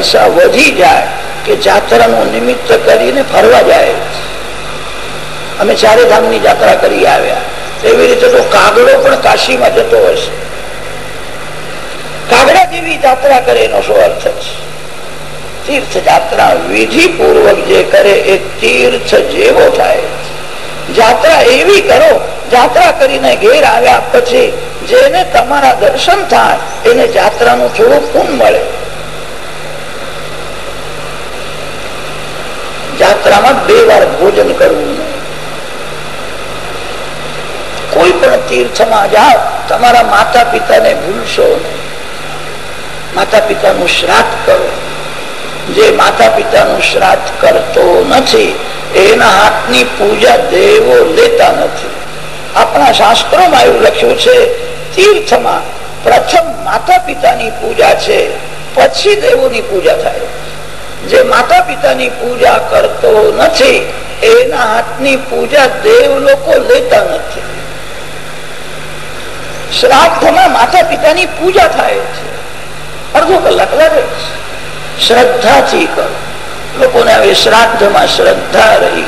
પૈસા વધી જાય કે જાત્રાનું નિમિત્ત કરીને ફરવા જાય. અમે ચારે ધામની જાત્રા કરી આવ્યા. એવી રીતે તો કાગડો પણ કાશીમાં જતો હશે કાગડા જેવી જાત્રા કરે એનો શું અર્થ છે? તીર્થ જાત્રા વિધિ પૂર્વક જે કરે એ તીર્થ જેવો થાય. જાત્રા એવી કરો, જાત્રા કરીને ઘેર આવ્યા પછી જેને તમારા દર્શન થાય, એને જાત્રાનું થોડું પુન મળે. જાત્રામાં બે વાર ભોજન કરવું. કોઈ પણ તીર્થમાં જાઓ, તમારા માતા પિતાને ભૂલશો માતા પિતાનું શ્રાદ્ધ કરો. જે માતા પિતાનું શ્રાદ્ધ કરતો નથી, એના હાથની પૂજા દેવો લેતા નથી. આપણા શાસ્ત્રોમાં એવું લખ્યું છે, તીર્થમાં પ્રથમ માતા પિતાની પૂજા છે, પછી દેવોની પૂજા થાય. જે માતા પિતાની પૂજા કરતો નથી, એના હાથની પૂજા દેવ લોકો લેતા નથી. શ્રાદ્ધમાં માતા પિતાની પૂજા થાય છે. અડધો કલાક લાગે શ્રદ્ધાથી કરો. લોકોને હવે શ્રાદ્ધમાં શ્રદ્ધા રહી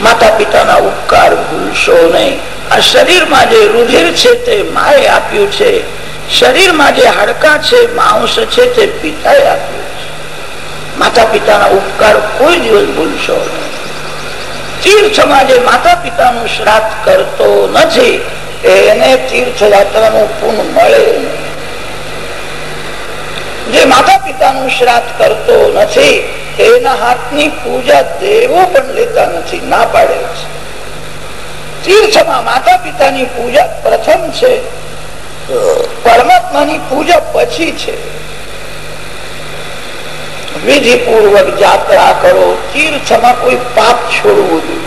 માતા પિતાના ઉપકાર ભૂલશો નહીં. આ શરીરમાં જે રુધિર છે તે માએ આપ્યું છે શરીરમાં જે હાડકા છે, માંસ છે, તે પિતાએ આપ્યું છે. માતા પિતાના ઉપકાર કોઈ દિવસ ભૂલશો નહીં. તીર્થમાં જે માતા પિતાનું શ્રાદ્ધ કરતો નથી એને તીર્થયાત્રાનું પુન મળે જે માતા પિતાનું શ્રાદ્ધ કરતો નથી, એના હાથની પૂજા દેવો પણ લેતા નથી, ના પાડે છે. તીર્થમાં માતા પિતાની પૂજા પ્રથમ છે પરમાત્માની પૂજા પછી છે. વિધિ પૂર્વક જાત્રા કરો. તીર્થમાં કોઈ પાપ છોડવું જોઈએ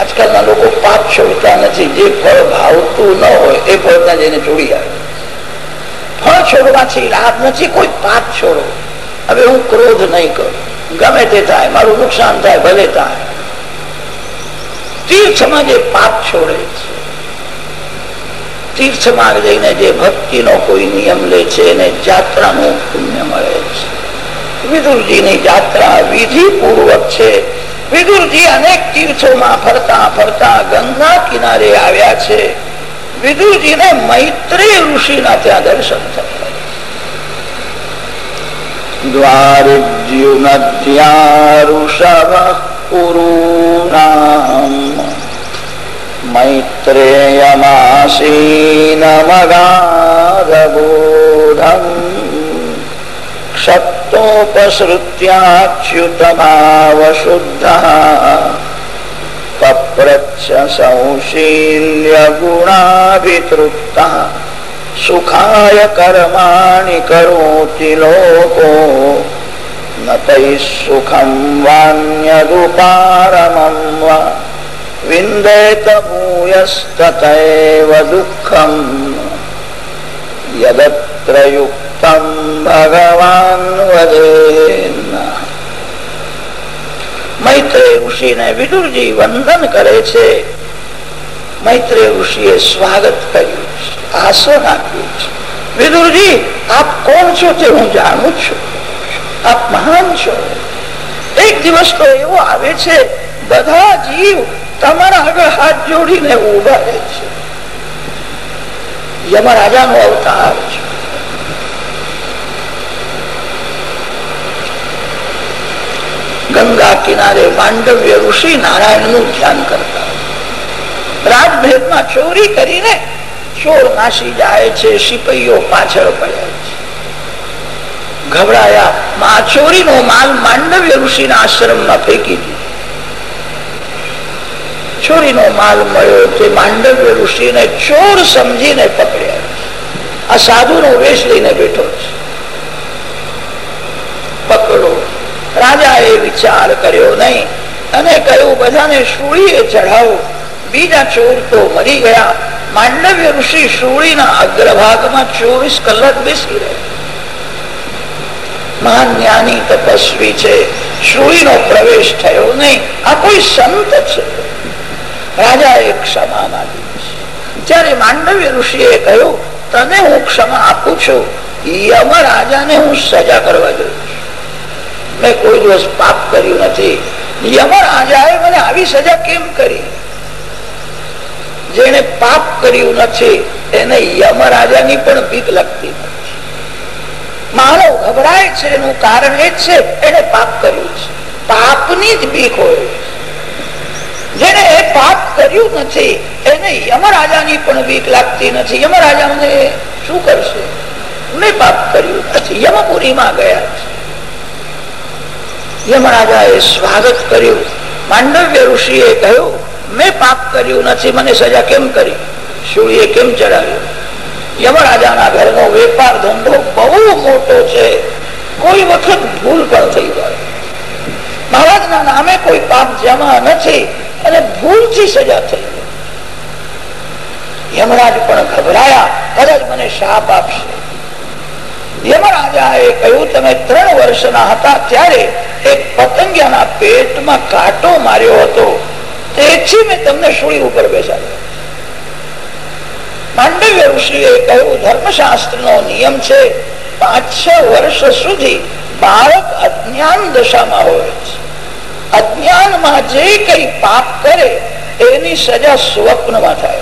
આજકાલના લોકો પાપ છોડતા નથી. જે ફળ ભાવતું ન હોય, એ ફળના જઈને છોડી આવે. ફળ છોડવાથી લાભ નથી. કોઈ પાપ છોડો. હવે હું ક્રોધ નહીં કરું. ગમે તે થાય, મારું નુકસાન થાય, ભલે થાય. તીર્થમાં જે પાપ છોડે છે તીર્થમાં જઈને જે ભક્તિનો કોઈ નિયમ લે છે, એને જાત્રાનું પુણ્ય મળે છે. વિદુરજીની જાત્રા વિધિ છે. વિદુરજી અનેક તીર્થોમાં ફરતા ફરતા ગંગા કિનારે આવ્યા છે. વિદુરજીને મૈત્રી ઋષિના ત્યાં દર્શન થયા. ઋષભ પુરુણામ. मैत्रेयमासीनमगाधबोधम् क्षत्तोपसृत्याच्युतभावशुद्धः पप्रच्छ संशील्यगुणाभितृप्तः सुखाय कर्माणि करोति लोको न तैः सुखं वान्यदुपारमं वा विन्देत भूयस्ततैव दुःखम् यदत्र युक्तं भगवान् वदेन् મૈત્રેય ઋષિને વિદુરજી વંદન કરે છે મૈત્રેય ઋષિએ સ્વાગત કર્યું છે આસન આપ્યું છે વિદુરજી આપ કોણ છો તે હું જાણું છું આપ મહાન છો એક દિવસ તો એવો આવે છે બધા જીવ તમારા આગળ હાથ જોડીને ઊભા રહે છે. યમરાજાનો અવતાર છે. ગંગા કિનારે માંડવ્ય ઋષિ નારાયણનું ધ્યાન કરતા. રાજભેદમાં ચોરી કરીને ચોર નાસી જાય છે, સિપાઈઓ પાછળ પડ્યા છે. ગભરાયા, માં ચોરીનો માલ માંડવ્ય ઋષિના આશ્રમમાં ફેંકી દીધો. ચોરીનો માલ મળ્યો તે માંડવ્ય ઋષિને ચોર સમજીને પકડ્યા. આ સાધુનો વેશ લઈને બેઠો છે. પકડો. રાજાએ વિચાર કર્યો નહીં અને કહ્યું, બધાને શૂળીએ ચઢાવો. બીજા ચોર તો મરી ગયા. માંડવ્ય ઋષિ સુળીના અગ્રભાગમાં ચોવીસ કલાક બેસી રહ્યા. મહાન જ્ઞાની તપસ્વી છે. શૂળીનો પ્રવેશ થયો નહીં. આ કોઈ સંત છે. રાજાએ ક્ષમા માંગી. ત્યારે માંડવ્ય ઋષિએ કહ્યું, તને હું ક્ષમા આપું છું યમ રાજાને હું સજા કરવા જોઉં મેં કોઈ દિવસ પાપ કર્યું નથી. યમ રાજાએ મને આવી સજા કેમ કરી? જેને પાપ કર્યું નથી, એને યમ રાજાની પણ ભીખ લાગતી નથી. માનવ ગભરાય છે, એનું કારણ એ છે એને પાપ કર્યું છે. પાપની જ બીક હોય. એ પાપ કર્યું નથી. એને યમરાજાની પણ બીક લાગતી નથી. યમરાજા મને શું કરશે? મેં પાપ કર્યું નથી. યમપુરીમાં ગયા યમરાજાએ સ્વાગત કર્યું. માંડવ્ય ઋષિએ કહ્યું, મેં પાપ કર્યું નથી, મને સજા કેમ કરી? શૂળીએ કેમ ચડાવ્યું યમરાજાના ઘરનો વેપાર ધંધો બહુ મોટો છે. કોઈ વખત ભૂલ પણ થઈ જાય મહારાજના નામે કોઈ પાપ જમા નથી. અને ભૂલથી સજા થઈ યમરાજ પણ ગભરાયા, કદાચ મને શાપ આપશે. માર્યો હતો. તેથી મેં તમને સુળી ઉપર બેસાડ્યો. માંડવ્ય ઋષિએ કહ્યું ધર્મશાસ્ત્ર નો નિયમ છે પાંચ છ વર્ષ સુધી બાળક અજ્ઞાન દશામાં હોય છે. અજ્ઞાનમાં જે કઈ પાપ કરે, એની સજા સ્વપ્નમાં થાય.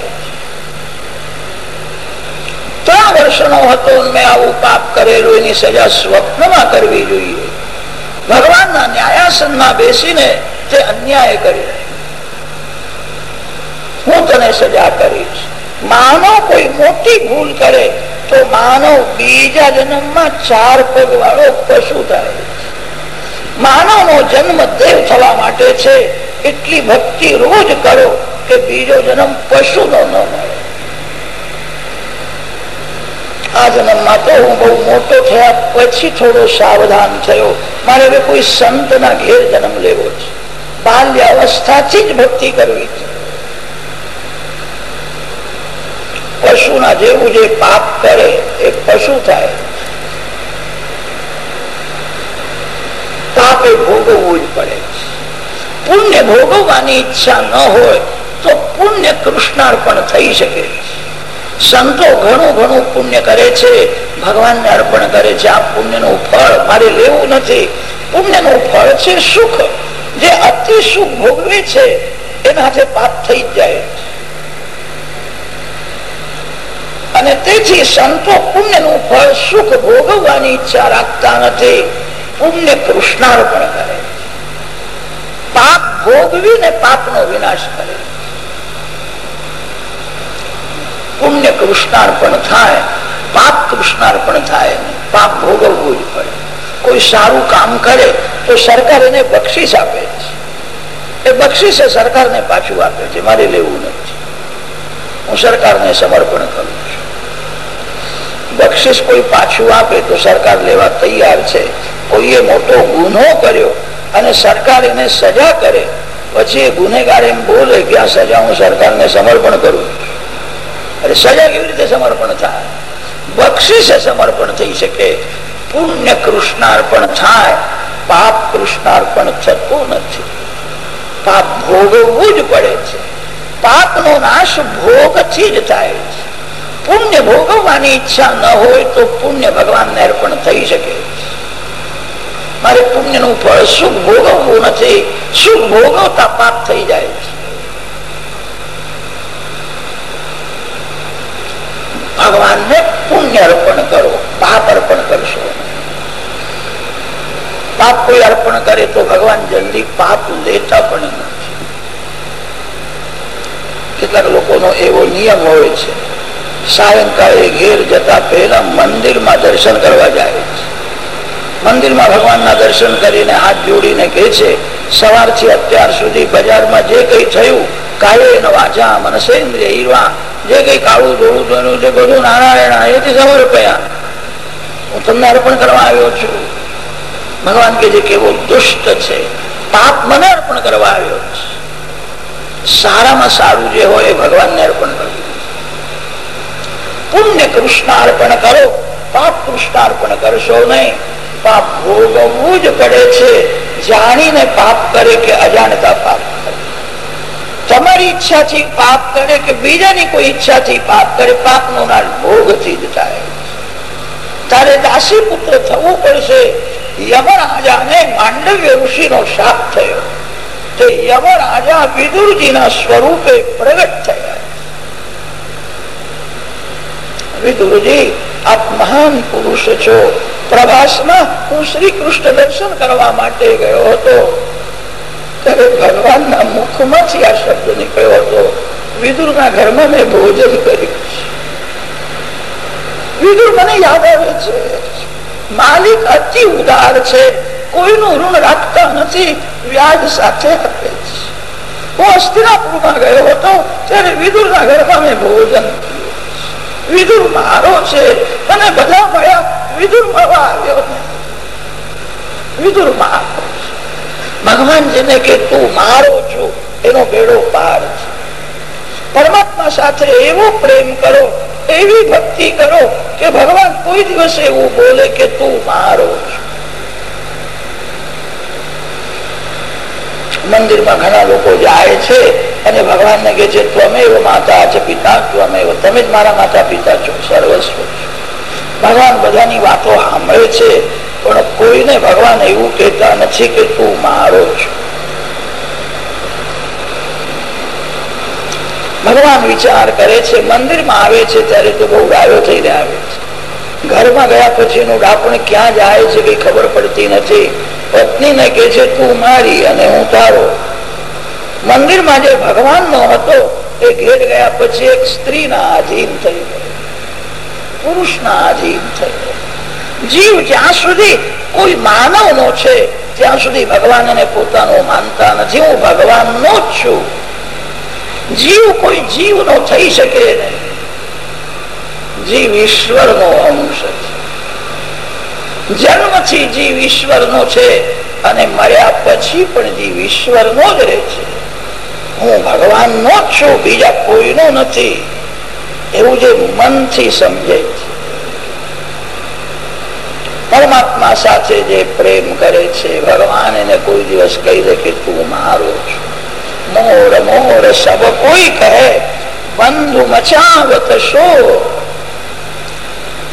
ત્રણ વર્ષનો હતો મેં આવું પાપ કરેલું, એની સજા સ્વપ્નમાં કરવી જોઈએ. ભગવાનના ન્યાયાસનમાં બેસીને તે અન્યાય કર્યો. હું તને સજા કરીશ. માનવ કોઈ મોટી ભૂલ કરે, તો માનવ બીજા જન્મમાં ચાર પગ વાળો પશુ થાય. માનવ નો જન્મ દેવ થવા માટે છે. એટલી ભક્તિ રોજ કરો કે બીજો જન્મ પશુ નો મળે. આ જન્મમાં તો હું બહુ મોટો થયા પછી થોડો સાવધાન થયો. મારે હવે કોઈ સંત ના ઘેર જન્મ લેવો છે. બાલ્ય અવસ્થાથી જ ભક્તિ કરવી છે. પશુના જેવું જે પાપ કરે, એ પશુ થાય. પાપે ભોગવવું જ પડે પુણ્ય ભોગવવાની ઈચ્છા ન હોય તો પુણ્ય કૃષ્ણાર્પણ થઈ શકે. સંતો ઘણું ઘણું પુણ્ય કરે છે. ભગવાનને અર્પણ કરે છે. આ પુણ્યનું ફળ મારે લેવું નથી. પુણ્યનું ફળ છે સુખ. જે અતિ સુખ ભોગવે છે એનાથી પાપ થઈ જાય. અને તેથી સંતો પુણ્યનું ફળ સુખ ભોગવવાની ઈચ્છા રાખતા નથી. પુણ્ય કૃષ્ણાર્પણ કરે. પાપ ભોગવીને પાપનો વિનાશ કરે. પુણ્ય કૃષ્ણાર્પણ થાય, પાપ કૃષ્ણાર્પણ થાય, પાપ ભોગવવું પડે. કોઈ સારું કામ કરે તો સરકાર એને બક્ષીસ આપે છે. એ બક્ષીસ સરકારને પાછું આપે છે. મારે લેવું નથી. હું સરકારને સમર્પણ કરું છું. બક્ષિસ કોઈ પાછું આપે તો સરકાર લેવા તૈયાર છે. કોઈએ મોટો ગુનો કર્યો અને સરકાર એને સજા કરે, પછી એ ગુનેગાર એમ બોલે કે આ સજા હું સરકારને સમર્પણ કરું. અરે સજા કેવી રીતે સમર્પણ થાય? બક્ષિસે સમર્પણ થઈ શકે. પુણ્ય કૃષ્ણાર્પણ થાય. પાપ કૃષ્ણાર્પણ થતું નથી. પાપ ભોગવવું જ પડે છે. પાપનો નાશ ભોગથી જ થાય છે. પુણ્ય ભોગવવાની ઈચ્છા ન હોય તો પુણ્ય ભગવાનને અર્પણ થઈ શકે મારે પુણ્યનું ફળ સુખ ભોગવવું નથી? સુખ ભોગવતા પાપ થઈ જાય ભગવાનને પુણ્ય અર્પણ કરો, પાપ અર્પણ કરશો. પાપ કોઈ અર્પણ કરે તો ભગવાન જલ્દી પાપ લેતા પણ નથી. કેટલાક લોકોનો એવો નિયમ હોય છે, સાયંકાળે ઘેર જતા પહેલા મંદિરમાં દર્શન કરવા જાય છે. મંદિરમાં ભગવાનના દર્શન કરીને હાથ જોડીને કહે છે, સવારથી અત્યાર સુધી બજારમાં જે કઈ થયું દુષ્ટ છે. પાપ મને અર્પણ કરવા આવ્યો છે. સારામાં સારું જે હોય એ ભગવાનને અર્પણ કરવું પુણ્ય કૃષ્ણ અર્પણ કરો. પાપ કૃષ્ણ અર્પણ કરશો નહીં. પાપ ભોગવવું જ પડે છે. જાણીને પાપ કરે કે અજાણતા પાપ કરે. તમારી ઈચ્છાથી પાપ કરે કે બીજાની કોઈ ઈચ્છાથી પાપ કરે પાપ નો નાશ ભોગથી જ થાય. તારે દાસી પુત્ર થવું પડશે. યમરાજાને માંડવ્ય ઋષિ નો શાપ થયો. તે યમરાજા વિદુરજીના સ્વરૂપે પ્રગટ થયા. દર્શન કરવા માટે ગયો હતો. ત્યારે ભગવાનના મુખમાંથી આ શબ્દ નીકળ્યો હતો. વિદુરના ઘરમાં મેં ભોજન કર્યું વિદુર મને યાદ આવે છે. માલિક અતિ ઉદાર છે. કોઈનું ઋણ રાખતા નથી. વ્યાજ સાથે આપે છે. હું અસ્તિનાપુરમાં ગયો હતો. ત્યારે વિદુરના ઘરમાં મેં ભોજન વિદુર મારો છે. અને બધા મળ્યા વિદુર મળવા આવ્યો વિદુર મારો ભગવાન કે તું મારો છો, એનો બેડો પાર છે. પરમાત્મા સાથે એવો પ્રેમ કરો, એવી ભક્તિ કરો કે ભગવાન કોઈ દિવસ એવું બોલે કે તું મારો છો. મંદિરમાં ઘણા લોકો જાય છે. અને ભગવાન ને કે છે ત્વમેવ માતા છે, પિતા ત્વમેવ. તમે જ મારા માતા પિતા છો, સર્વસ્વ ભગવાન બધાની વાતો સાંભળે છે, પણ કોઈને ભગવાન એવું કહેતા નથી કે તું મારો છો. ભગવાન વિચાર કરે છે, મંદિરમાં આવે છે, ત્યારે તો બહુ ગાયો થઈને આવે છે. ઘરમાં ગયા પછી એનું ડાપણ ક્યાં જાય છે, કઈ ખબર પડતી નથી. પત્નીને કે છે, તું મારી અને હું તારો. મંદિરમાં જે ભગવાન નો હતો, એ ઘેર ગયા પછી એક સ્ત્રીના આધીન થઈ ગયો. પુરુષના આધીન થઈ ગયો. જીવ જ્યાં સુધી કોઈ માનવ નો છે, ત્યાં સુધી ભગવાન એને પોતાનો માનતા નથી. હું ભગવાન નો જ છું. જીવ કોઈ જીવ નો થઈ શકે નહીં. જીવ ઈશ્વર નો અંશ છે. જન્મથી જીવ ઈશ્વર નો છે અને મર્યા પછી પણ જીવ ઈશ્વર નો જ રહે છે. હું ભગવાન નો છું, બીજા કોઈનો નથી. એવું જે મનથી સમજે પરમાત્મા સાથે જે પ્રેમ કરે છે, ભગવાન એને કોઈ દિવસ કહી દે કે તું મારો છું. મોર મોર સબ કોઈ કહે, બંધુ મચાવત શો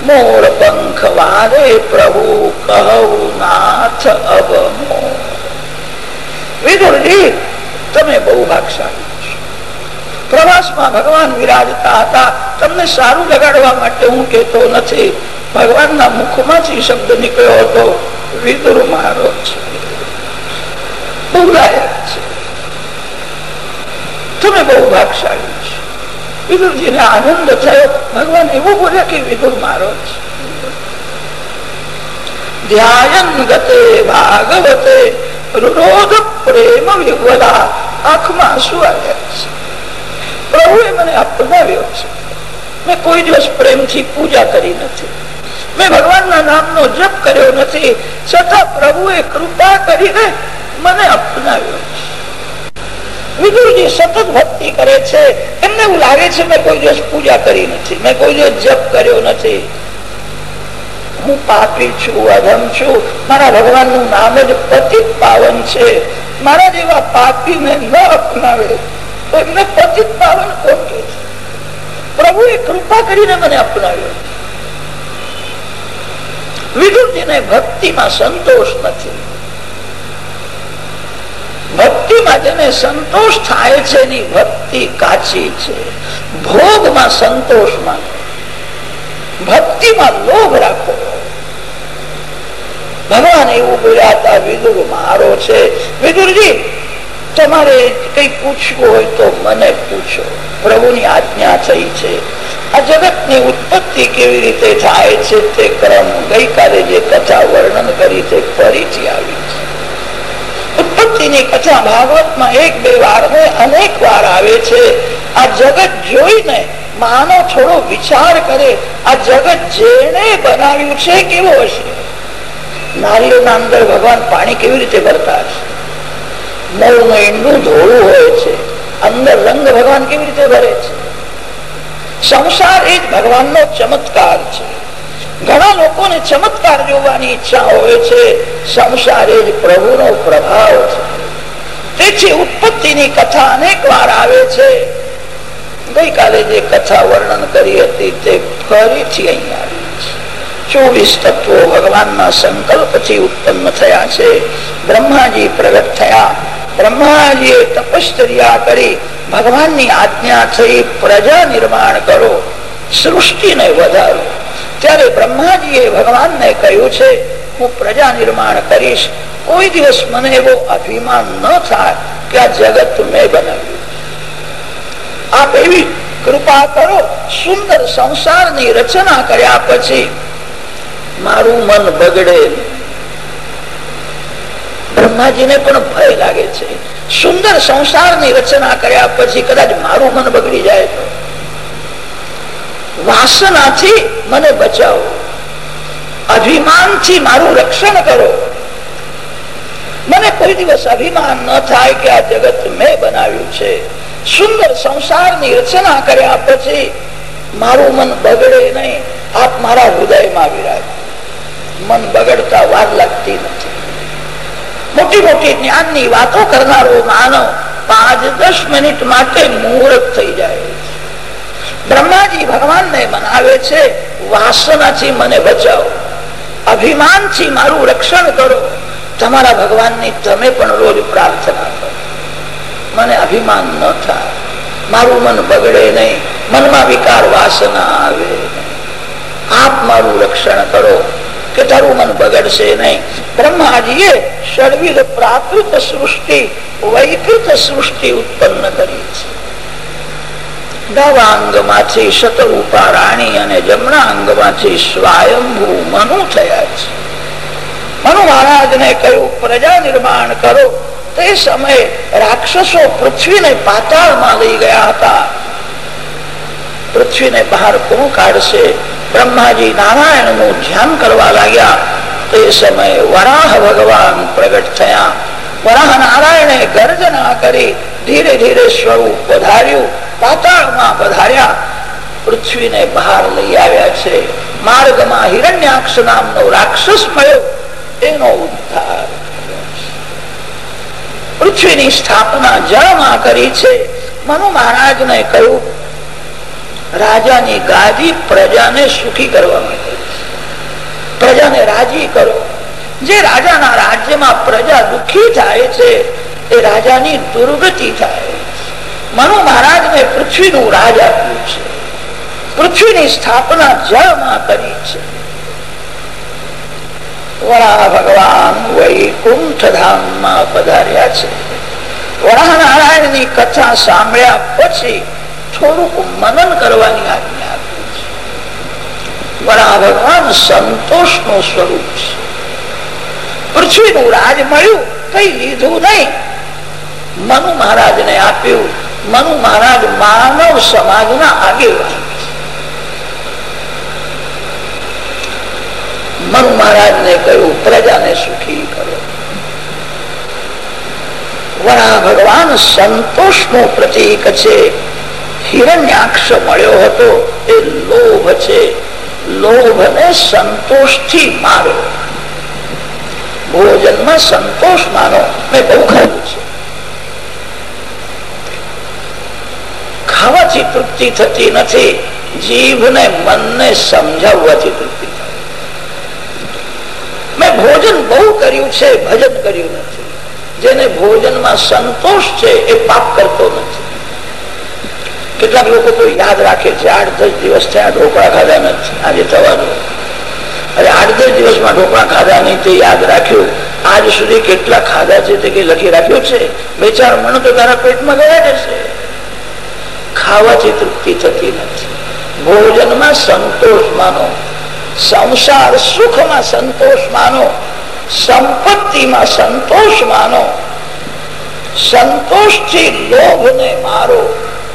મોર પંખ વારે પ્રભુ કહું નાથ અબ વિદુરજી તમે બહુ ભાગશાળી છો. પ્રવાસમાં ભગવાન વિરાજતા હતા. તમને સારું લગાડવા માટે હું કેતો નથી. ભગવાનના મુખમાંથી શબ્દ નીકળ્યો હતો, વિદુર મારો છે. તમે બહુ ભાગશાળી છે. વિદુરજીને આનંદ થયો. ભગવાન એવું બોલ્યા કે, વિદુર મારો છે. ધ્યાન ગતે ભાગવતે રુરોધ પ્રેમ વિવલા આંખમાં શું આવ્યા છે? પ્રભુએ મને અપનાવ્યો છે. મેં કોઈ દિવસ પ્રેમથી પૂજા કરી નથી. મેં ભગવાનના નામનો જપ કર્યો નથી. છતાં પ્રભુએ કૃપા કરીને મને અપનાવ્યો વિદુરજી સતત ભક્તિ કરે છે. એમને એવું લાગે છે મેં કોઈ દિવસ પૂજા કરી નથી. મેં કોઈ દિવસ જપ કર્યો નથી. હું પાપી છું, અધમ છું. મારા ભગવાનનું નામ જ પતિત પાવન છે. મારા જેવા પાપીને ન અપનાવે, તો એમને પતિત પાવન કે છે? પ્રભુએ કૃપા કરીને મને અપનાવ્યો. ભક્તિમાં સંતોષ નથી. ભક્તિમાં જેને સંતોષ થાય છે એની ભક્તિ કાચી છે. ભોગમાં સંતોષમાં ભક્તિમાં લોભ રાખો. ભગવાન એવું બોલ્યા હતા, વિદુર મારો છે. વિદુરજી, તમારે કઈ પૂછવું હોય તો મને પૂછો. પ્રભુની આજ્ઞા થઈ છે. આ જગતની ઉત્પત્તિ કેવી રીતે થાય છે તે ક્રમ ગઈકાલે જે કથા વર્ણન કરી તે ફરીથી આવી છે. ઉત્પત્તિની કથા ભાગવતમાં એક બે વાર અનેક વાર આવે છે. આ જગત જોઈને માનો થોડો વિચાર કરે, આ જગત જેને બનાવ્યું છે કેવો હશે? નારીઓના અંદર ભગવાન પાણી કેવી રીતે ભરતા હશે? મોરનું ઈંડું ધોળું હોય છે, અંદર રંગ ભગવાન કેવી રીતે ભરે છે? સંસાર એ જ ભગવાનનો ચમત્કાર છે. ઘણા લોકોને ચમત્કાર જોવાની ઈચ્છા હોય છે, સંસાર એ જ પ્રભુનો પ્રભાવ છે. તેથી ઉત્પત્તિની કથા અનેક વાર આવે છે. ગઈકાલે જે કથા વર્ણન કરી હતી તે ફરીથી અહીંયા ચોવીસ તત્વો ભગવાનના સંકલ્પથી ઉત્પન્ન થયા છે. બ્રહ્માજી પ્રગટ થયા. બ્રહ્માજીએ તપશ્ચર્યા કરી. ભગવાનની આજ્ઞા થઈ, પ્રજા નિર્માણ કરો, સૃષ્ટિને વધારો. ત્યારે બ્રહ્માજીએ ભગવાનને કહ્યું છે, હું પ્રજા નિર્માણ કરીશ. કોઈ દિવસ મને એવો અભિમાન ન થાય કે આ જગત મેં બનાવ્યું. આપ એવી કૃપા કરો, સુંદર સંસારની રચના કર્યા પછી મારું મન બગડે. બ્રહ્માજીને પણ ભય લાગે છે. સુંદર સંસારની રચના કર્યા પછી કદાચ મારું મન બગડી જાય તો. વાસનાથી મને બચાવો. અભિમાનથી મારું રક્ષણ કરો. મને કોઈ દિવસ અભિમાન ન થાય કે આ જગત મેં બનાવ્યું છે. સુંદર સંસારની રચના કર્યા પછી મારું મન બગડે નહીં. આપ મારા હૃદયમાં વિરાજ. મન બગડતા વાર લાગતી નથી. મોટી મોટી જ્ઞાનની વાતો કરનારો માનવ પાંચ દસ મિનિટ માટે મુહૂર્ત થઈ જાય બ્રહ્માજી ભગવાનને મનાવે છે, વાસનાથી મને બચાવો. અભિમાનથી મારું રક્ષણ કરો. તમારા ભગવાનની તમે પણ રોજ પ્રાર્થના કરો. મને અભિમાન ન થાય. મારું મન બગડે નહીં. મનમાં વિકાર વાસના આવે આપ મારું રક્ષણ કરો કે તારું મન બગડશે નહીં. બ્રહ્માજીએ સર્વિધ પ્રાકૃત સૃષ્ટિ, વૈકૃત સૃષ્ટિ ઉત્પન્ન કરી છે. ડાવા અંગમાંથી શતરૂપા રાણી અને જમણા અંગમાંથી સ્વયંભૂ મનુ થયા છે. મનુ મહારાજને કહ્યું, પ્રજા નિર્માણ કરો. તે સમયે રાક્ષસો પૃથ્વીને પાતાળમાં લઈ ગયા હતા. પૃથ્વીને બહાર કોણ કાઢશે? બ્રહ્માજી નારાયણનું ધ્યાન કરવા લાગ્યા. તે સમયે વરાહ ભગવાન પ્રગટ થયા. વરાહ નારાયણે ગર્જના કરી ધીરે ધીરે સ્વરૂપ વધાર્યું પાતાળમાં પધાર્યા. પૃથ્વીને બહાર લઈ આવ્યા છે. માર્ગમાં હિરણ્યાક્ષ નામનો રાક્ષસ મળ્યો એનો ઉદ્ધાર પૃથ્વીની સ્થાપના જળમાં કરી છે. મનુ મહારાજને કહ્યું, રાજાની ગાદી પ્રજાને સુખી કરવા માટે. પ્રજાને રાજી કરો. જે રાજાના રાજ્યમાં પ્રજા દુઃખી થાય છે, એ રાજાની દુર્ગતિ થાય. મનુ મહારાજને પૃથ્વીનું રાજ આપ્યું છે. પૃથ્વીની સ્થાપના જળમાં કરી છે. વરા ભગવાન વૈકુંઠ ધામમાં પધાર્યા છે. વરાહ નારાયણની કથા સાંભળ્યા પછી થોડુંક મનન કરવાની આજ્ઞા આપી ભગવાન સંતોષનું સ્વરૂપ છે. પૃથ્વીનું રાજ મળ્યું, કઈ લીધું નહીં. મનુ મહારાજ ને આપ્યું, મનુ મહારાજ માનવ સમાજના આગેવાન. મનુ મહારાજ ને કહ્યું, પ્રજાને સુખી કરો. વરા ભગવાન સંતોષનું પ્રતીક છે. હિરણ્યાક્ષ મળ્યો હતો. એ લોભ છે. લોભ ને સંતોષથી મારો. ભોજનમાં સંતોષ માનો. મેં બહુ ખાધું છે. ખાવાથી તૃપ્તિ થતી નથી. જીભ ને મનને સમજાવવાથી તૃપ્તિ મેં ભોજન બહુ કર્યું છે, ભજન કર્યું નથી. જેને ભોજનમાં સંતોષ છે એ પાપ કરતો નથી. કેટલાક લોકો તો યાદ રાખે છે, આઠ દસ દિવસ થયા, ઢોકળા ખાધા નથી. આજે થવાનું અરે આઠ દસ દિવસમાં ઢોકળા ખાધા નહીં તે યાદ રાખ્યું. આજ સુધી કેટલા ખાધા છે તે કઈ લખી રાખ્યું છે? બે ચાર મણ તો તારા પેટમાં ગયા જશે ખાવાથી તૃપ્તિ થતી નથી. ભોજનમાં સંતોષ માનો. સંસાર સુખમાં સંતોષ માનો, સંપત્તિમાં સંતોષ માનો. સંતોષથી લોભ ને મારો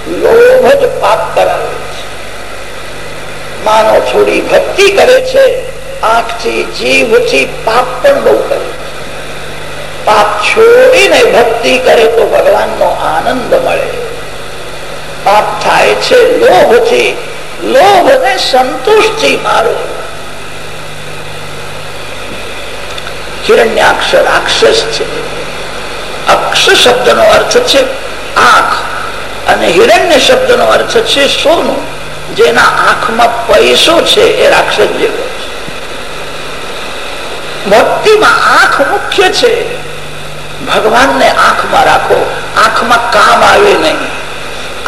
લોભ જ પાપ કરાવે માનો થોડી ભક્તિ કરે છે, આંખથી જીભથી પાપ પણ બહુ કરે પાપ છોડીને ભક્તિ કરે તો ભગવાનનો આનંદ મળે. પાપ થાય છે, લોભથી લોભ ને સંતોષથી મારો હિરણ્યાક્ષ રાક્ષસ છે. અક્ષ શબ્દનો અર્થ છે આંખ અને હિરણ્ય શબ્દનો અર્થ છે સોનું. જેના આંખમાં પૈસો છે એ રાક્ષસ જેવો ભક્તિમાં આંખ મુખ્ય છે. ભગવાનને આંખમાં રાખો. આંખમાં કામ આવે નહીં.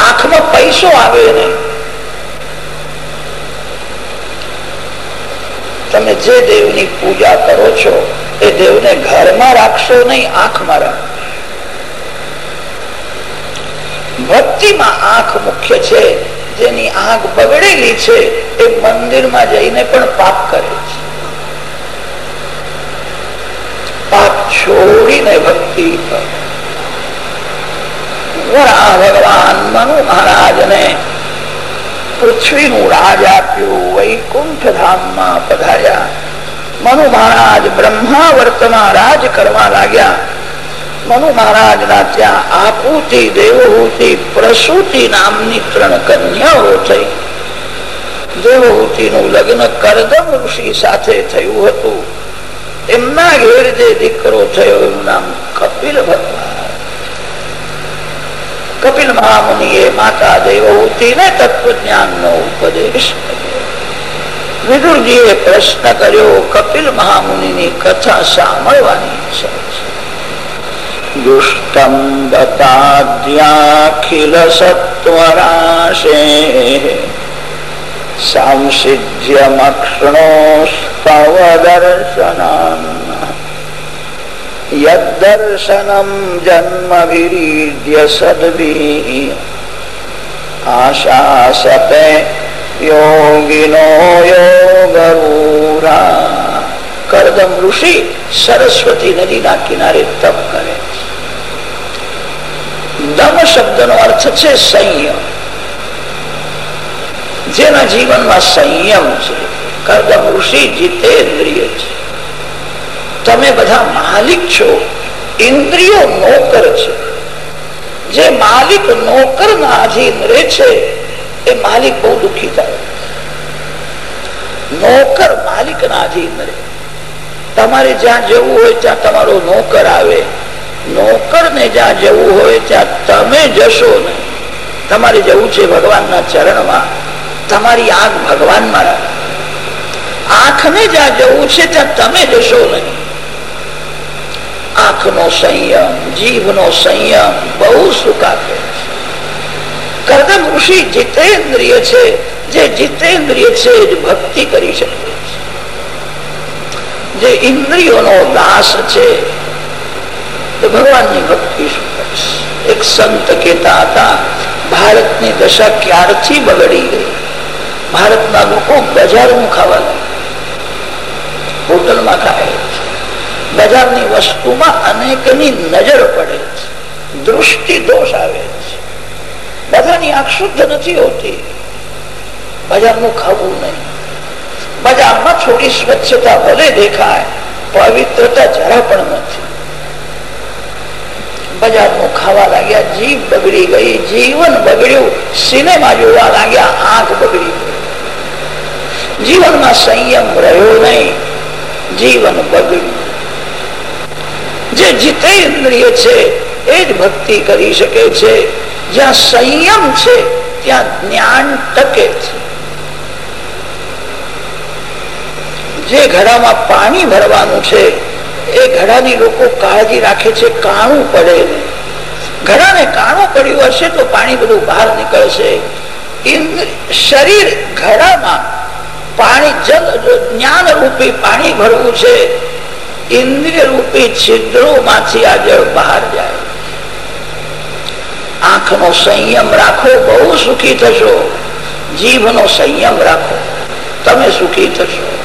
આંખમાં પૈસો આવે નહીં. તમે જે દેવની પૂજા કરો છો એ દેવને ઘરમાં રાખશો નહીં, આંખમાં રાખો. ભક્તિમાં આંખ મુખ્ય છે, જેની આંખ બગડેલી છે, એ મંદિરમાં જઈને પણ પાપ કરે છે. પાપ છોડીને ભક્તિ ભગવાન મનુ મહારાજ ને પૃથ્વીનું રાજ આપ્યું વૈકુંઠ ધામમાં પધાર્યા. મનુ મહારાજ બ્રહ્માવર્તમાં રાજ કરવા લાગ્યા. મનુ મહારાજ ના ત્યાં આપુતિ દેવહૂતિ પ્રસૂતિ નામની ત્રણ કન્યાઓ થઈ. દેવહૂતિ નું લગ્ન કરદમ ઋષિ સાથે થયું હતું. એમના ઘેર જે દીકરો થયો એનું નામ કપિલ ભગવાન કપિલ મહામુનિએ માતા દેવહૂતિ ને તત્વજ્ઞાન નો ઉપદેશ વિદુરજીએ પ્રશ્ન કર્યો, કપિલ મહામુનિ ની કથા સાંભળવાની છે? દુષ્ટમ દતાદ્યાખિલ સત્વરાશે સંસિધ્યમક્ષણોસ્તવદર્શનમ યદર્શનમ જન્મવિરીડ્ય સદભી આશાસતે યોગિનો યોગરૂરા કરદમ ઋષિ સરસ્વતી નદીના કિનારે તપ કરે દમ શબ્દનો અર્થ છે સંયમ। જેના જીવનમાં સંયમ છે કરદમ ઋષિ જીતેન્દ્રિય છે। તમે બધા માલિક છો, ઇન્દ્રિયો નોકર છે। જે માલિક નોકર ના આધીન રહે છે એ માલિક બહુ દુઃખી થાય. નોકર માલિક ના અધીન રહે. તમારે જ્યાં જવું હોય ત્યાં તમારો નોકર આવે. નોકર ને જ્યાં જવું હોય ત્યાં તમે જશો નહીં. તમારે જવું છે ભગવાનના ચરણમાં. તમારી આંખ ભગવાનમાં આંખને જ્યાં જવું છે ત્યાં તમે જશો નહીં. આંખનો સંયમ, જીભનો સંયમ બહુ સુખ આપે કરદમ ઋષિ જીતેન્દ્રિય છે, જે જીતેન્દ્રિય છે જ ભક્તિ કરી શકે જે ઇન્દ્રિયોનો દાસ છે ભગવાનની ભક્તિ શું એક સંત કહેતા હતા, ભારતની દશા ક્યારથી બગડી ગઈ? ભારતના લોકો બજારનું ખાવા હોટલમાં ખાય બજારની વસ્તુમાં અનેકની નજર પડે છે. દૃષ્ટિ દોષ આવે છે. બધાની આંખ શુદ્ધ નથી હોતી. બજારનું ખાવું નહીં. બજારમાં થોડી સ્વચ્છતા ભલે દેખાય, પવિત્રતા જરા પણ નથી. બજારનું ખાવા લાગ્યા, જીભ બગડી ગઈ, જીવન બગડ્યું, સિનેમા જોવા લાગ્યા, આંખ બગડી ગઈ. જીવનમાં સંયમ રહ્યો નહીં, જીવન બગડ્યું. જે જીતેન્દ્રિય છે, એ જ ભક્તિ કરી શકે છે. જ્યાં સંયમ છે, ત્યાં જ્ઞાન ટકે છે. જે ઘડામાં પાણી ભરવાનું છે, એ ઘડાની લોકો કાળજી રાખે છે, કાણું પડે ઘડાને કાણું પડ્યું હશે તો પાણી બધું બહાર નીકળશે. શરીર ઘડામાં પાણી, જલ જ્ઞાન રૂપી પાણી ભરવું છે ઇન્દ્રિય રૂપી છિદ્રો માંથી આ જળ બહાર જાય. આંખનો સંયમ રાખો, બહુ સુખી થશો. જીભનો સંયમ રાખો, તમે સુખી થશો.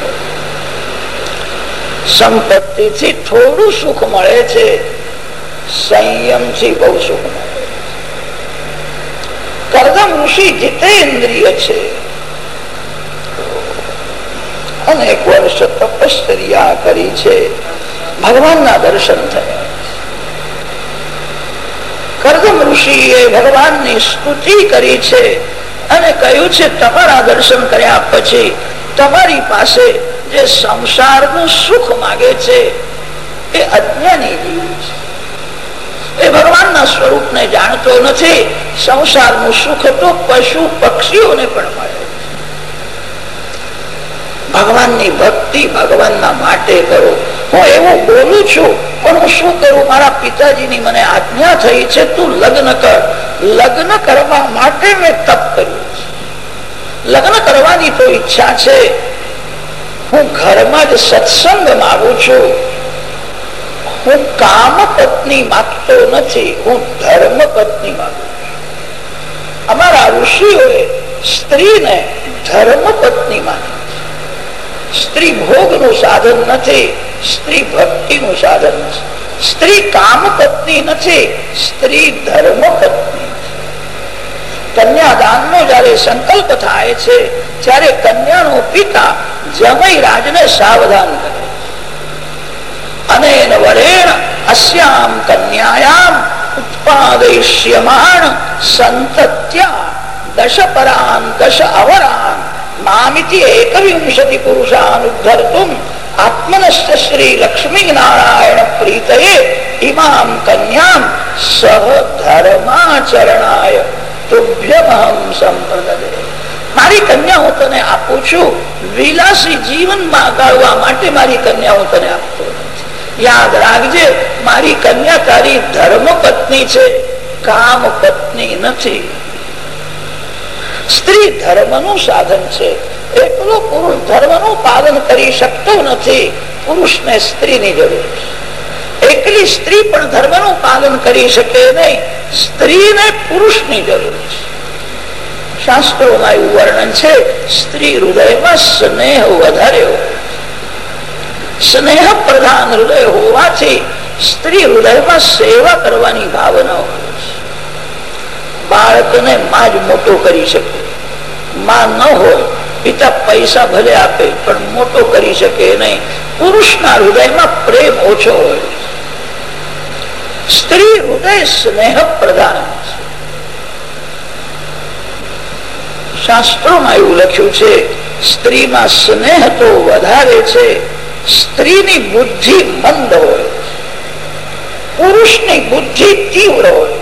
સંપત્તિ થી થોડું સુખ મળે છે સંયમથી બહુ સુખ મળે કરદમ ઋષિ જીતેન્દ્રિય છે. અનેક વર્ષ તપશ્ચર્યા કરી છે. ભગવાનના દર્શન થયા. કરદમ ઋષિએ ભગવાનની સ્તુતિ કરી છે અને કહ્યું છે, તમારા દર્શન કર્યા પછી તમારી પાસે જે સંસારનું સુખ માગે છે, એ અજ્ઞાની જીવ છે. એ ભગવાનના સ્વરૂપને જાણતો નથી, સંસારનું સુખ તો પશુ પક્ષીઓને પણ મળે ભગવાનની ભક્તિ ભગવાનના માટે કરો. હું એવું બોલું છું, પણ હું શું કરું? મારા પિતાજીની મને આજ્ઞા થઈ છે, તું લગ્ન કર. લગ્ન કરવા માટે મેં તપ કર્યું છે. લગ્ન કરવાની તો ઈચ્છા છે. હું ઘરમાં જ સત્સંગ માગું છું. હું કામ પત્ની માગતો નથી, હું ધર્મ પત્ની માગું અમારા ઋષિઓએ સ્ત્રીને ધર્મ પત્ની માની. સ્ત્રી ભોગનું સાધન નથી. સ્ત્રી ભક્તિ નું સાધન છે. સ્ત્રી કામ પત્ની નથી, સ્ત્રી ધર્મ પત્ની કન્યાદાન નો જયારે સંકલ્પ થાય છે, ત્યારે કન્યાનો પિતા જમઈ રાજને સાવધાન કરે અને વરેણ અસ્યામ કન્યાયામ ઉત્પાદયષ્યમાણ સંતત્યા દશ પરાન દશ અવરાન મામિતિ એકવિંશતિ પુરુષાનુદ્ધર્તુમ આત્મનશ્ચ શ્રી લક્ષ્મી નારાયણ પ્રીત ઇમામ કન્યા સહ ધર્માચરણાય તુભ્યમહમ સંપ્રદે મારી કન્યા હું તને આપું છું, વિલાસી જીવનમાં ગાળવા માટે મારી કન્યા હું તને આપતો યાદ રાખજે, મારી કન્યા તારી ધર્મ પત્ની છે કામ પત્ની નથી। સ્ત્રી ધર્મનું સાધન છે એકલો પુરુષ ધર્મનું પાલન કરી શકતો નથી. પુરુષને સ્ત્રીની જરૂર છે. એકલી સ્ત્રી પણ ધર્મનું પાલન કરી શકે નહીં. સ્ત્રીને પુરુષની જરૂર છે. શાસ્ત્રોમાં એવું વર્ણન છે, સ્ત્રી હૃદયમાં સ્નેહ વધારે સ્નેહ પ્રધાન હૃદય હોવાથી સ્ત્રી હૃદયમાં સેવા કરવાની ભાવના હોય બાળકને માં જ મોટો કરી શકે. માં ન હોય પિતા પૈસા ભલે આપે, પણ મોટો કરી શકે નહીં. પુરુષના હૃદયમાં પ્રેમ ઓછો હોય. સ્ત્રી હૃદય સ્નેહ પ્રધાન શાસ્ત્રોમાં એવું લખ્યું છે, સ્ત્રીમાં સ્નેહ તો વધારે છે, સ્ત્રીની બુદ્ધિ મંદ હોય. પુરુષની બુદ્ધિ તીવ્ર હોય.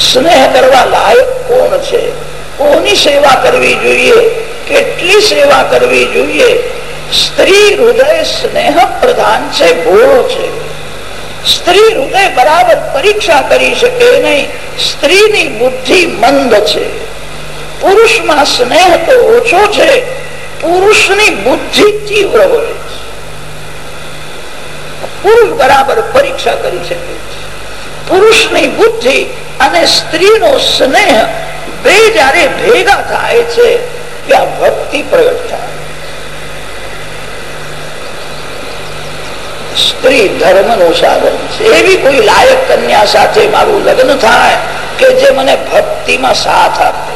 સ્નેહ કરવા લાયક કોણ છે? કોની સેવા કરવી જોઈએ? કેટલી સેવા કરવી જોઈએ? સ્ત્રી હૃદય સ્નેહ પ્રધાન છે, ભોળો છે. સ્ત્રી હૃદય બરાબર પરીક્ષા કરી શકે નહીં. સ્ત્રીની બુદ્ધિ મંદ છે. પુરુષમાં સ્નેહ તો ઓછો છે, પુરુષની બુદ્ધિ તીવ્ર હોય પુરુષ બરાબર પરીક્ષા કરી શકે પુરુષની બુદ્ધિ અને સ્ત્રીનો સ્નેહ બે જયારે ભેગા થાય છે ત્યાં ભક્તિ પ્રગટ થાય. સ્ત્રી ધર્મનું સાધન છે. એવી કોઈ લાયક કન્યા સાથે મારું લગ્ન થાય કે જે મને ભક્તિમાં સાથ આપે.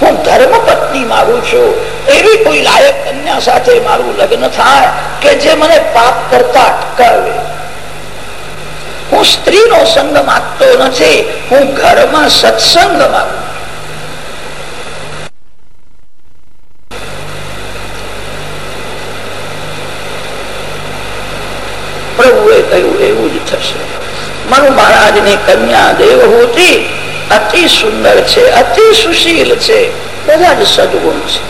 હું ધર્મ પત્ની મારું છું. એવી કોઈ લાયક કન્યા સાથે મારું લગ્ન થાય કે જે મને પાપ કરતા અટકાવે. હું સ્ત્રીનો સંગ માગતો નથી. હું ઘરમાં સત્સંગ માગું પ્રભુએ કહ્યું એવું જ થશે મનુ મહારાજની કન્યા દેવહૂતિ અતિ સુંદર છે, અતિ સુશીલ છે, બધા જ સદગુણ છે.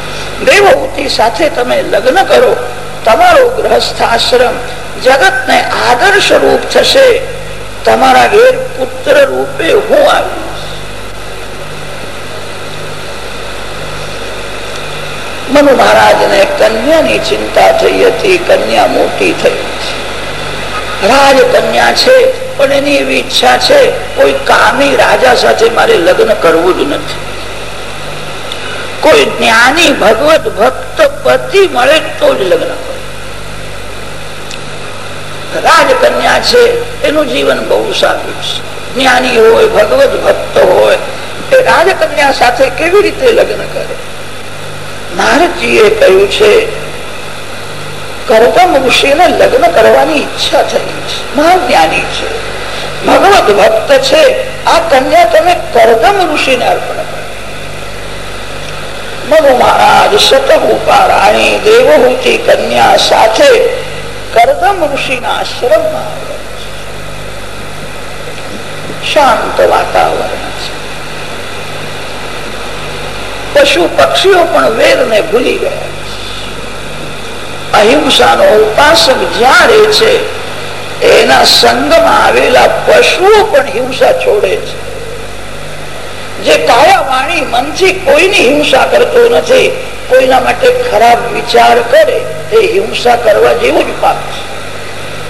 દેવહૂતિ સાથે તમે લગ્ન કરો, તમારો ગ્રહસ્થ આશ્રમ જગત ને આદર્શ રૂપ થશે. તમારા ઘેર પુત્ર રૂપે હું આવીશ. મનુ મહારાજ ને કન્યાની ચિંતા થઈ હતી, કન્યા મોટી થઈ. રાજ કન્યા છે પણ એની એવી ઈચ્છા છે, કોઈ કામી રાજા સાથે મારે લગ્ન કરવું જ નથી. કોઈ જ્ઞાની ભગવત ભક્ત પતિ મળે તો જ લગ્ન રાજકન્યા છે, એનું જીવન બહુ સારું છે. જ્ઞાની હોય, ભગવત ભક્ત હોય, એ રાજકન્યા સાથે કેવી રીતે લગ્ન કરે? નારદજી એ કહ્યું છે કરદમ ઋષિને લગ્ન કરવાની ઈચ્છા થઈ છે. મહાજ્ઞાની છે. ભગવત ભક્ત છે. આ કન્યા તમે કરદમ ઋષિને અર્પણ કન્યા સાથે કરદમ ઋષિના આશ્રમમાં શાંત વાતાવરણ છે. પશુ પક્ષીઓ પણ વેરને ભૂલી ગયા. અહિંસાનો ઉપાસક જ્યાં છે, એના સંગમાં આવેલા પશુઓ પણ હિંસા છોડે છે. જે કાયા વાણી મનથી કોઈની હિંસા કરતો નથી, કોઈના માટે ખરાબ વિચાર કરે એ હિંસા કરવા જેવું જ પાપ છે.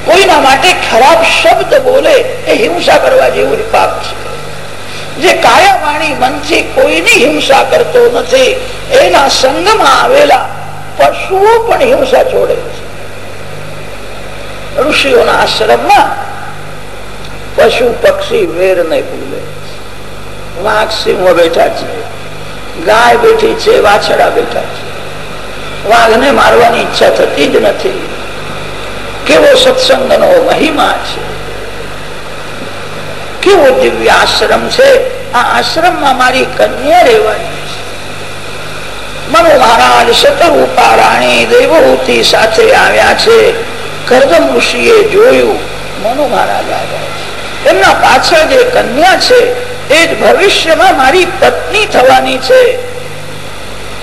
કોઈના માટે ખરાબ શબ્દ બોલે એ હિંસા કરવા જેવું જ પાપ છે. જે કાયા વાણી મનથી કોઈની હિંસા કરતો નથી, એના સંગમાં આવેલા પશુઓ પણ હિંસા છોડે છે. ઋષિઓના આશ્રમમાં પશુ, પક્ષી વેર નહીં ભૂલે વાઘ સિંહો બેઠા છે. ગાય બેઠી છે વાછડા બેઠા છે. વાઘને મારવાની ઈચ્છા થતી જ નથી. કેવો સત્સંગનો મહિમા છે. કેવો દિવ્ય આશ્રમ છે. આ આશ્રમમાં મારી કન્યા રહેવાની મનુ મહારાજ સતરૂપા રાણી દેવહૂતિ સાથે આવ્યા છે. કરદમ ઋષિએ જોયું મનુ મહારાજ આવ્યા એમના પાછળ જે કન્યા છે, એ જ ભવિષ્યમાં મારી પત્ની થવાની છે.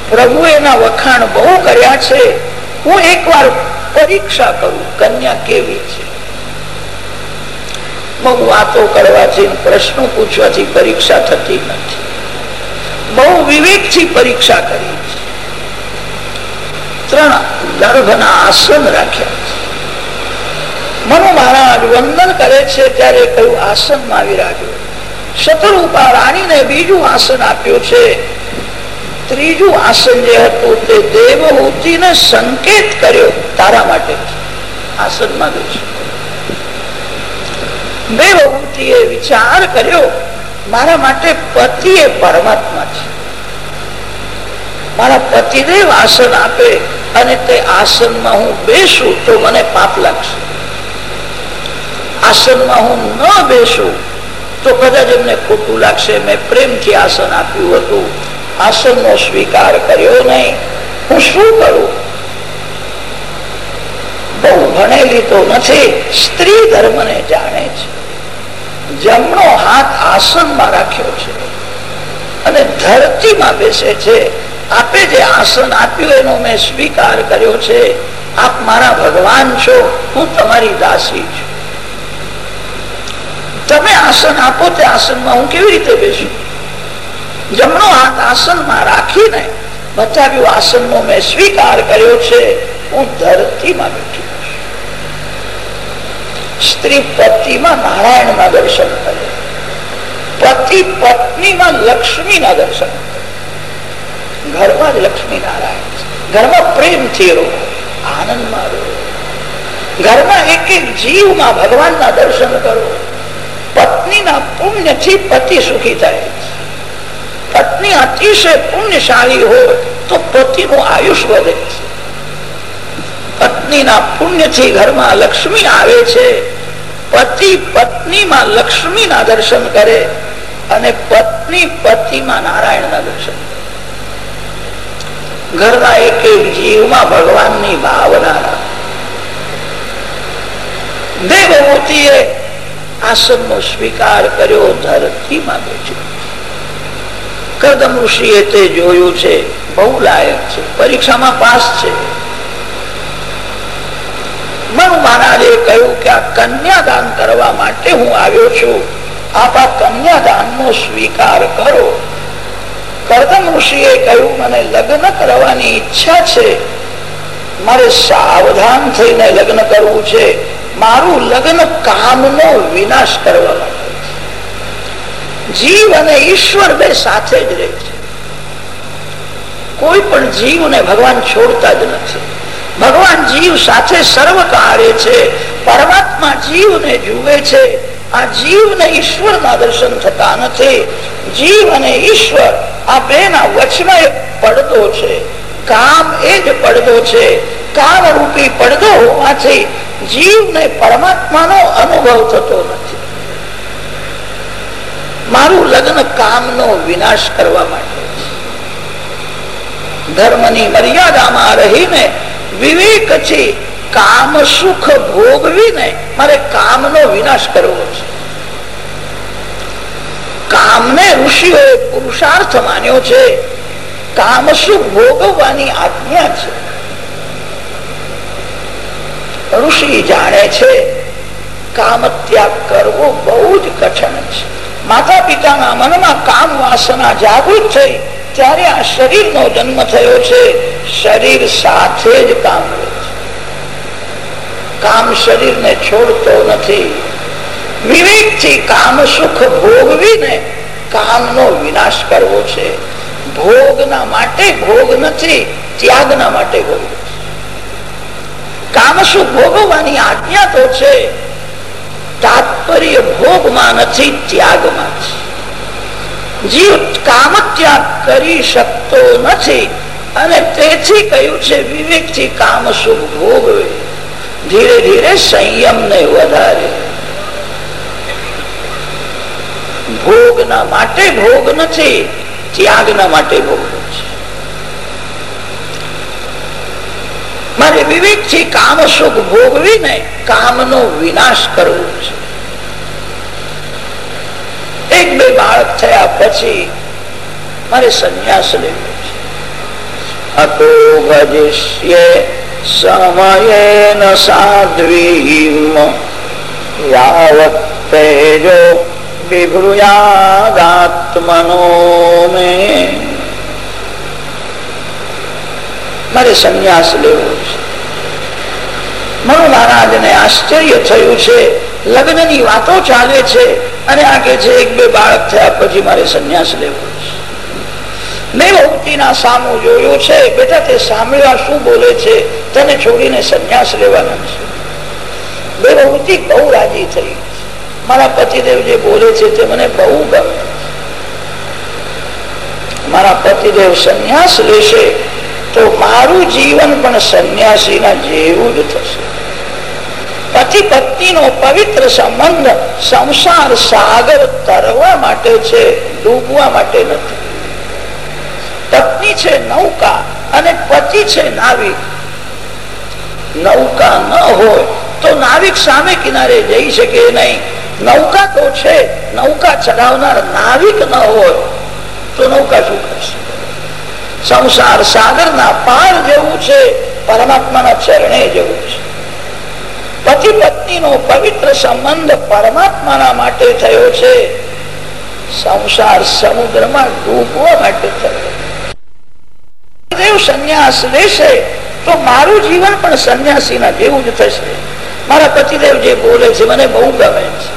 પ્રભુ એના વખાણ બહુ કર્યા છે. હું એકવાર પરીક્ષા કરું, કન્યા કેવી છે? વાતો કરવાથી પ્રશ્નો પૂછવાથી પરીક્ષા થતી નથી. બહુ વિવેકથી પરીક્ષા કરી છે. ત્રણ ગર્ભના આશ્રમ રાખ્યા. મનુ મહારાજ વંદન કરે છે ત્યારે કયું આસનમાં વિરાજો. શત્રુપા રાણીને બીજું આસન આપ્યું છે. ત્રીજું આસન જે હતું તે દેવહૂતિને સંકેત કર્યો તારા માટે. આસનમાં દેવહૂતિએ વિચાર કર્યો, મારા માટે પતિ એ પરમાત્મા છે. મારા પતિદેવ આસન આપે અને તે આસનમાં હું બેસું તો મને પાપ લાગશે. આસનમાં હું ન બેસું તો કદાચ એમને ખોટું લાગશે. મેં પ્રેમથી આસન આપ્યું હતું. આસનનો સ્વીકાર કર્યો નહીં. હું શું કરું? બહુ ભણેલી તો નથી. સ્ત્રી ધર્મને જાણે છે. જમણો હાથ આસનમાં રાખ્યો છે અને ધરતીમાં બેસે છે. આપે જે આસન આપ્યું એનો મેં સ્વીકાર કર્યો છે, આપ મારા ભગવાન છો, હું તમારી દાસી છું. તમે આસન આપો તે આસનમાં હું કેવી રીતે બેસું? જમણો હાથ આસનમાં રાખીને બતાવ્યું આસનનો મેં સ્વીકાર કર્યો છે, હું ધરતીમાં બેઠી સ્ત્રી પતિમાં નારાયણ ના દર્શન કરે. પતિ પત્નીમાં લક્ષ્મી ના દર્શન ઘરમાં લક્ષ્મી નારાયણ ઘરમાં પ્રેમથી રહો આનંદમાં રહો. ઘરમાં એક એક જીવમાં ભગવાનના દર્શન કરો. પત્નીના પુણ્યથી પતિ સુખી થાય પત્ની અતિશય પુણ્યશાળી હોય તો પતિનું આયુષ વધે છે. પત્નીના પુણ્યથી ઘરમાં લક્ષ્મી આવે છે. પતિ પત્નીમાં લક્ષ્મીના દર્શન કરે અને પત્ની પતિમાં નારાયણના દર્શન ઘરના એક એક જીવમાં ભગવાનની ભાવના દેવમૂર્તિએ આસનનો સ્વીકાર કર્યો, ધરતીમાં બેઠી. કરદમ ઋષિએ તે જોયું છે, બહુ લાયક છે, પરીક્ષામાં પાસ છે. મનુ મહારાજે કહ્યું કે આ કન્યાદાન કરવા માટે હું આવ્યો છું. આપ કન્યાદાન નો સ્વીકાર કરો. કરદમ ઋષિએ કહ્યું, મને લગ્ન કરવાની ઈચ્છા છે. મારે સાવધાન થઈને લગ્ન કરવું છે. મારું લગ્ન કામનો વિનાશ કરવા માટે. જીવ અને ઈશ્વર બે સાથે જ રહે છે. કોઈ પણ જીવને ભગવાન છોડતા જ નથી. ભગવાન જીવ સાથે સર્વ કાર્ય છે. પરમાત્મા જીવને જુએ છે. આ જીવને ઈશ્વરના દર્શન થતા નથી. જીવ અને ઈશ્વર આ બે ના વચમાં પડદો છે. કામ એ જ પડદો છે. કામ રૂપી પડદો હોવાથી જીવને પરમાત્માનો અનુભવ થતો નથી. મારું લગ્ન કામનો વિનાશ કરવા માટે ધર્મની મર્યાદામાં રહીને વિવેકથી કામ સુખ ભોગવીને મારે કામનો વિનાશ કરવો છે. કામને ઋષિઓએ પુરુષાર્થ માન્યો છે. કામ સુખ ભોગવવાની આજ્ઞા છે. ઋષિ જાણે છે, કામ ત્યાગ કરવો બહુ જ કઠણ છે. માતા પિતાના મનમાં કામ વાસના જાગૃત થઈ, ત્યારે આ શરીરનો જન્મ થયો છે. શરીર સાથે જ કામ રહે છે કામ શરીર ને છોડતો નથી. વિવેકથી કામ સુખ ભોગવીને કામનો વિનાશ કરવો છે. ભોગના માટે ભોગ નથી, ત્યાગના માટે ભોગ કામ સુખ ભોગવવાની આજ્ઞા તો છે. તાત્પર્ય ભોગમાં નથી, ત્યાગમાં જીવ કામ ત્યાગ કરી શકતો નથી. અને તેથી કહ્યું છે વિવેકથી કામ સુખ ભોગવે. ધીરે ધીરે સંયમ ને વધારે. ભોગના માટે ભોગ નથી, ત્યાગના માટે ભોગ મારે વિવેકથી કામ સુખ ભોગવીને કામનો વિનાશ કરવો છે. એક બે બાળક થયા પછી મારે સંન્યાસ લેવો છે. અતો ભજિષ્યે સમયેન સાધ્વીમ યાવત તેજો વિભ્રુયાદાત્મનો મે. મારે સંન્યાસ લેવો છે. મનુ મહારાજને આશ્ચર્ય થયું છે. લગ્નની વાતો ચાલે છે અને આ કે છે, એક બે બાળક થયા પછી મારે સંન્યાસ લેવો છે. દેવહૂતિના સામું જોયું છે. બેટા, તે સાંભળ્યા શું બોલે છે? તને છોડીને સંન્યાસ લેવાના છે. દેવહૂતિ બહુ રાજી થઈ. મારા પતિદેવ જે બોલે છે તે મને બહુ ગમે. મારા પતિદેવ સંન્યાસ લેશે તો મારું જીવન પણ સંન્યાસીના જેવું જ થશે. પતિ પત્ની નો પવિત્ર સંબંધ સંસાર સાગર તરવા માટે છે, ડૂબવા માટે નથી. પત્ની છે નૌકા અને પતિ છે નાવિક નૌકા ન હોય તો નાવિક સામે કિનારે જઈ શકે નહીં. નૌકા તો છે, નૌકા ચડાવનાર નાવિક ન હોય તો નૌકા શું કરશે? સંસાર સાગર ના પાર જેવું છે, પરમાત્માના ચરણે જેવું છે. પતિ પત્ની નો પવિત્ર સંબંધ પરમાત્માના માટે થયો છે. સંસાર સમુદ્રમાં ડૂબવા માટે થયો. સંન્યાસ લેશે તો મારું જીવન પણ સંન્યાસીના જેવું જ થશે. મારા પતિદેવ જે બોલે છે, મને બહુ ગમે છે.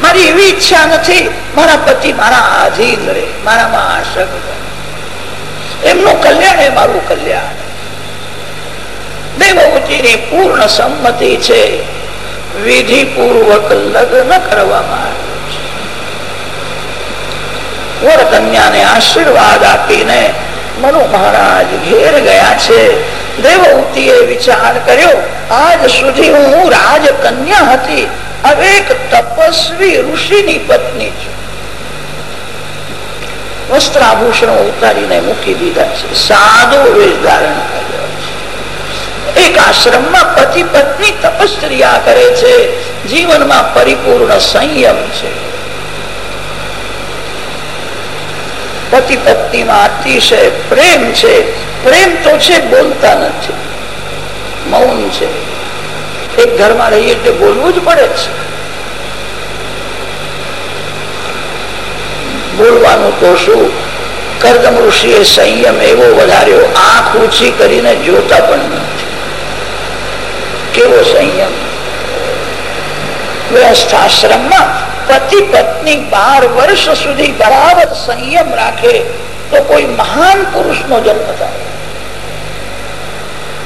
મારી એવી ઈચ્છા નથી, મારા પતિ મારા આધીન રહે, મારામાં આશક એમનું કલ્યાણ એ મારું કલ્યાણ. દેવવતીની પૂર્ણ સંમતિ છે વિધિ પૂર્વક લગ્ન કરવામાં વર કન્યાને આશીર્વાદ આપીને મનુ મહારાજ ઘેર ગયા છે. દેવવતીએ વિચાર કર્યો, આજ સુધી હું રાજકન્યા હતી, હવે એક તપસ્વી ઋષિની પત્ની છું. વસ્ત્રાભૂષણો ઉતારીને મૂકી દીધા છે. સાદો વેશ ધારણ કર્યો એક આશ્રમમાં પતિ પત્ની તપસ્યા કરે છે. જીવનમાં પરિપૂર્ણ સંયમ છે. પતિ પત્નીમાં અતિશય પ્રેમ છે. પ્રેમ તો છે, બોલતા નથી. મૌન છે. એક ઘરમાં રહીએ એટલે બોલવું જ પડે છે બોલવાનું તો શું? કરદમ ઋષિએ સંયમ એવો વધાર્યો, આંખ ઊંચી કરીને જોતા પણ નથી. કેવો સંયમ? વ્યવસ્થાશ્રમમાં પતિ પત્ની બાર વર્ષ સુધી બરાબર સંયમ રાખે તો કોઈ મહાન પુરુષ નો જન્મ થાય.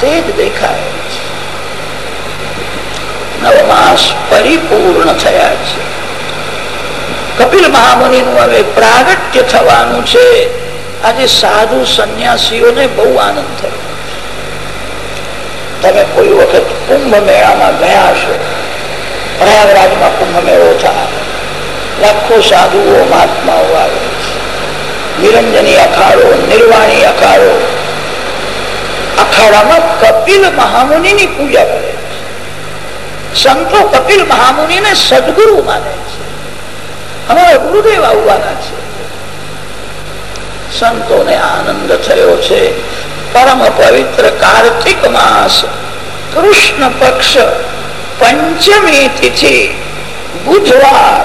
તેજ દેખાય છે નવમાસ પરિપૂર્ણ થયા છે કપિલ મહામુનિ નું હવે પ્રાગટ્ય થવાનું છે। આજે સાધુ સંન્યાસીઓને બહુ આનંદ થયો। તમે કોઈ વખત કુંભ મેળામાં ગયા હશો? પ્રયાગરાજમાં કુંભ મેળો થાય. લાખો સાધુઓ, મહાત્માઓ આવે નિરંજની અખાડો, નિર્વાણી અખાડો. અખાડામાં કપિલ મહામુનિ ની પૂજા કરે સંતો કપિલ મહામુનિ ને સદગુરુ માને છે. અમારા ગુરુદેવ આવવાના છે. સંતોને આનંદ થયો છે. પરમ પવિત્ર કાર્તિક માસ. કૃષ્ણ પક્ષ પંચમી તિથિ, બુધવાર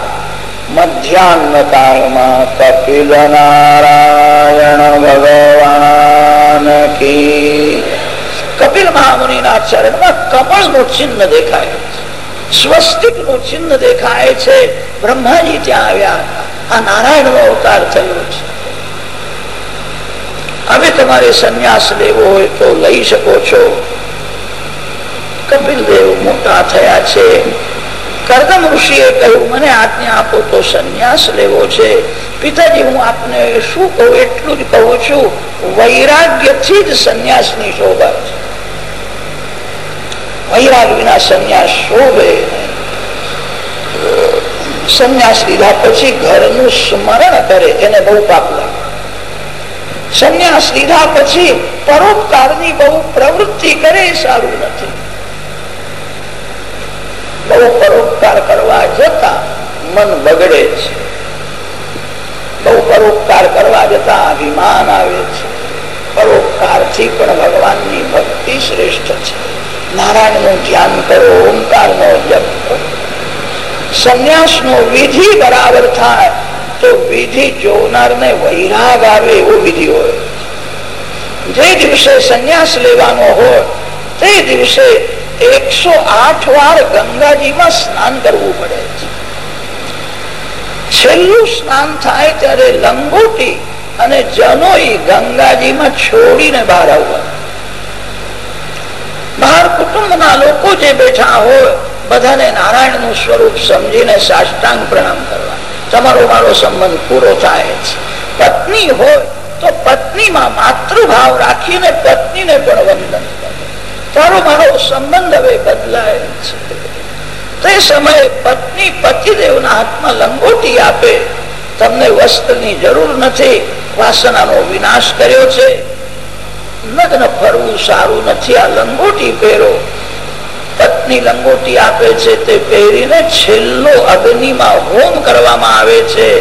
મધ્યાહન કાળમાં કપિલ નારાયણ ભગવાન કી. કપિલ મહામુનિના ચરણમાં કમળનું ચિહ્ન દેખાય. સ્વસ્તિકનું ચિહ્ન દેખાય છે. બ્રહ્માજી ત્યાં આવ્યા આ નારાયણ નો અવતાર થયો છે. હવે તમારે સંન્યાસ લેવો હોય તો લઈ શકો છો. કપિલ દેવ મોટા થયા છે. કરદમ ઋષિએ કહ્યું, મને આજ્ઞા આપો તો સંન્યાસ લેવો છે. પિતાજી, હું આપને શું કહું? એટલું જ કહું છું. વૈરાગ્યથી જ સંન્યાસની શોભા છે. વૈરાગ વિના સંન્યાસ શોભે સંન્યાસ લીધા પછી ઘરનું સ્મરણ કરે, એને બહુ પાપ લાગે. સંન્યાસ લીધા પછી પરોપકારની બહુ પ્રવૃત્તિ કરે સારું નથી. બહુ પરોપકાર કરવા જતા મન બગડે છે. બહુ પરોપકાર કરવા જતા અભિમાન આવે છે. પરોપકારથી પણ ભગવાનની ભક્તિ શ્રેષ્ઠ છે. નારાયણનું ધ્યાન કરો ઓમકાર નો જપ કરો. સંન્યાસ નો વિધિ બરાબર થાય. તો વિધિ જોનાર ને વૈરાગ આવે એવો વિધિ હોય. જે દિવસે સંન્યાસ લેવાનો હોય, તે દિવસે એકસો આઠ વાર ગંગાજીમાં સ્નાન કરવું પડે છેલ્લું સ્નાન થાય ત્યારે લંગોટી અને જનોઈ ગંગાજીમાં છોડીને બહાર આવવા. બહાર કુટુંબના લોકો જે બેઠા હોય, બધાને નારાયણનું સ્વરૂપ સમજીને સાષ્ટાંગ પ્રણામ કરવા. તમારો મારો સંબંધ પૂરો થાય છે. પત્ની હોય તો પત્નીમાં માતૃભાવ રાખીને પત્નીને પણ વંદન કરે. તારો મારો સંબંધ હવે બદલાય છે. તે સમયે પત્ની પતિદેવના હાથમાં લંગોટી આપે. તમને વસ્ત્રની જરૂર નથી. વાસનાનો વિનાશ કર્યો છે. નગ્ન ફરવું સારું નથી. આ લંગોટી પહેરો. પત્ની લંગોટી આપે છે તે પહેરીને છેલ્લો અગ્નિમાં હોમ કરવામાં આવે છે.